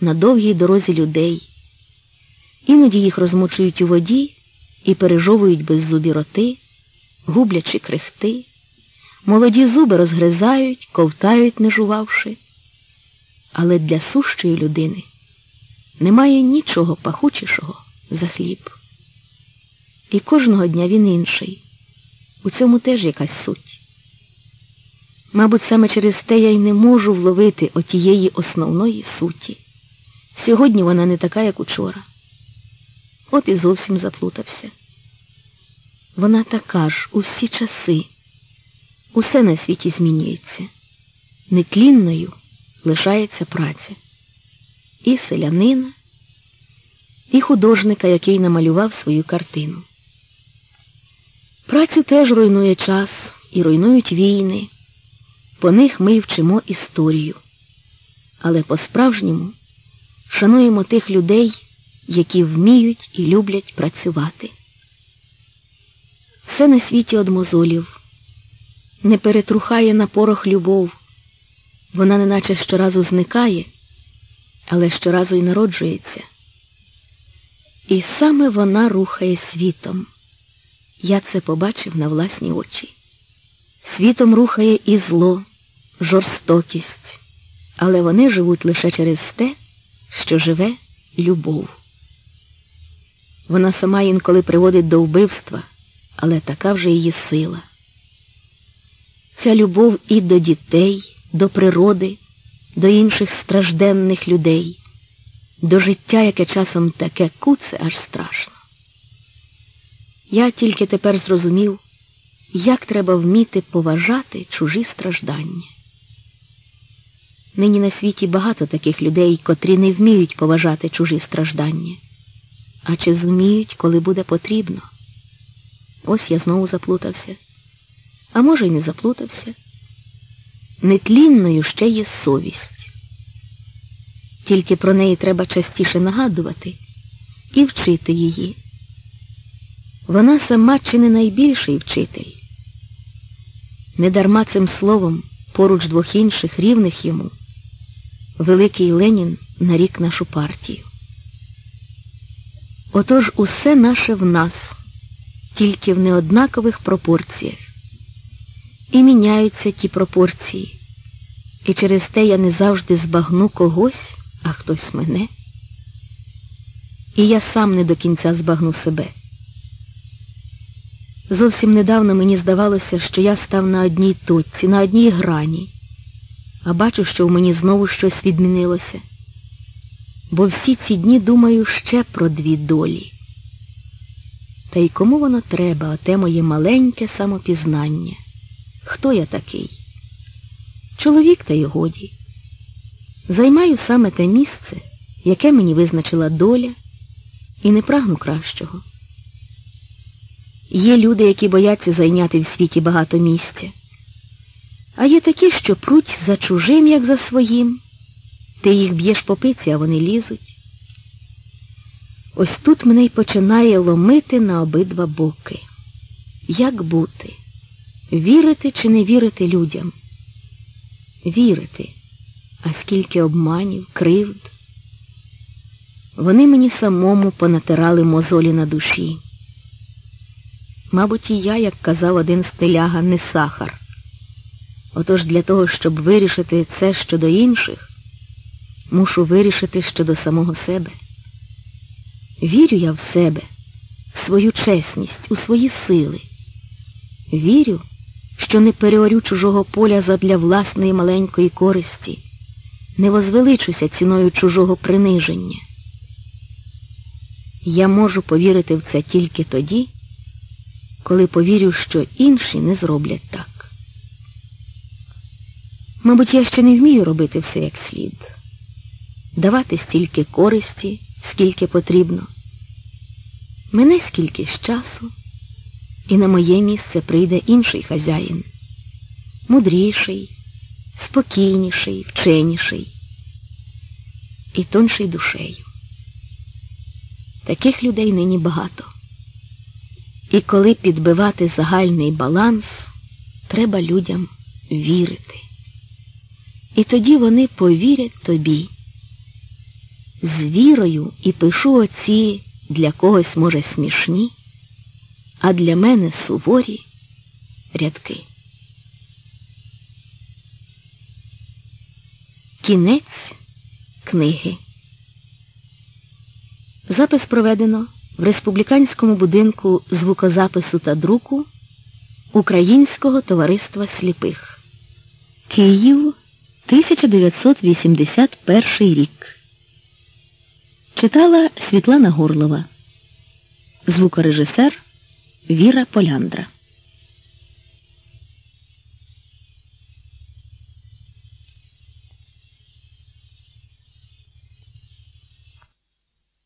на довгій дорозі людей. Іноді їх розмочують у воді і пережовують беззубі роти, гублячи крихти. Молоді зуби розгризають, ковтають, не жувавши. Але для сущої людини немає нічого пахучішого за хліб. І кожного дня він інший. У цьому теж якась суть. Мабуть, саме через те я й не можу вловити отієї основної суті. Сьогодні вона не така, як учора. От і зовсім заплутався. Вона така ж у всі часи. Усе на світі змінюється. Нетлінною лишається праця. І селянина, і художника, який намалював свою картину. Працю теж руйнує час і руйнують війни. По них ми вчимо історію. Але по-справжньому шануємо тих людей, які вміють і люблять працювати. Все на світі од мозолів, не перетрухає на порох любов, вона неначе щоразу зникає, але щоразу й народжується. І саме вона рухає світом. Я це побачив на власні очі. Світом рухає і зло, жорстокість, але вони живуть лише через те, що живе любов. Вона сама інколи приводить до вбивства, але така вже її сила. Ця любов і до дітей, до природи, до інших стражденних людей, до життя, яке часом таке куце аж страшно. Я тільки тепер зрозумів, як треба вміти поважати чужі страждання. Нині на світі багато таких людей, котрі не вміють поважати чужі страждання, а чи зуміють, коли буде потрібно. Ось я знову заплутався, а може, й не заплутався. Нетлінною ще є совість. Тільки про неї треба частіше нагадувати і вчити її. Вона сама чи не найбільший вчитель. Недарма цим словом поруч двох інших рівних йому великий Ленін нарік нашу партію. Отож усе наше в нас, тільки в неоднакових пропорціях. І міняються ті пропорції, і через те я не завжди збагну когось, а хтось мене. І я сам не до кінця збагну себе. Зовсім недавно мені здавалося, що я став на одній точці, на одній грані, а бачу, що в мені знову щось відмінилося. Бо всі ці дні думаю ще про дві долі. Та й кому воно треба, оте моє маленьке самопізнання? Хто я такий? Чоловік та й годі. Займаю саме те місце, яке мені визначила доля, і не прагну кращого. Є люди, які бояться зайняти в світі багато місця, а є такі, що пруть за чужим, як за своїм. Ти їх б'єш по пиці, а вони лізуть. Ось тут мене й починає ломити на обидва боки. Як бути? Вірити чи не вірити людям? Вірити, а скільки обманів, кривд. Вони мені самому понатирали мозолі на душі. Мабуть, і я, як казав один стиляга, не сахар. Отож для того, щоб вирішити це щодо інших, мушу вирішити щодо самого себе. Вірю я в себе, в свою чесність, у свої сили. Вірю, що не переорю чужого поля задля власної маленької користі, не возвеличуся ціною чужого приниження. Я можу повірити в це тільки тоді, коли повірю, що інші не зроблять так. Мабуть, я ще не вмію робити все як слід, давати стільки користі, скільки потрібно. Мене скільки з часу, і на моє місце прийде інший хазяїн, мудріший, спокійніший, вченіший і тонший душею. Таких людей нині багато. І коли підбивати загальний баланс, треба людям вірити. І тоді вони повірять тобі. з вірою і пишу оці для когось, може, смішні, а для мене суворі рядки. Кінець книги. Запис проведено в республіканському будинку звукозапису та друку Українського товариства сліпих. Київ 1981 рік. Читала Світлана Горлова. Звукорежисер Віра Поляндра.